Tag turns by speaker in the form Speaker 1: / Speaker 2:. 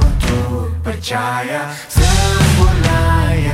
Speaker 1: untuk percaya Sempurna yang kau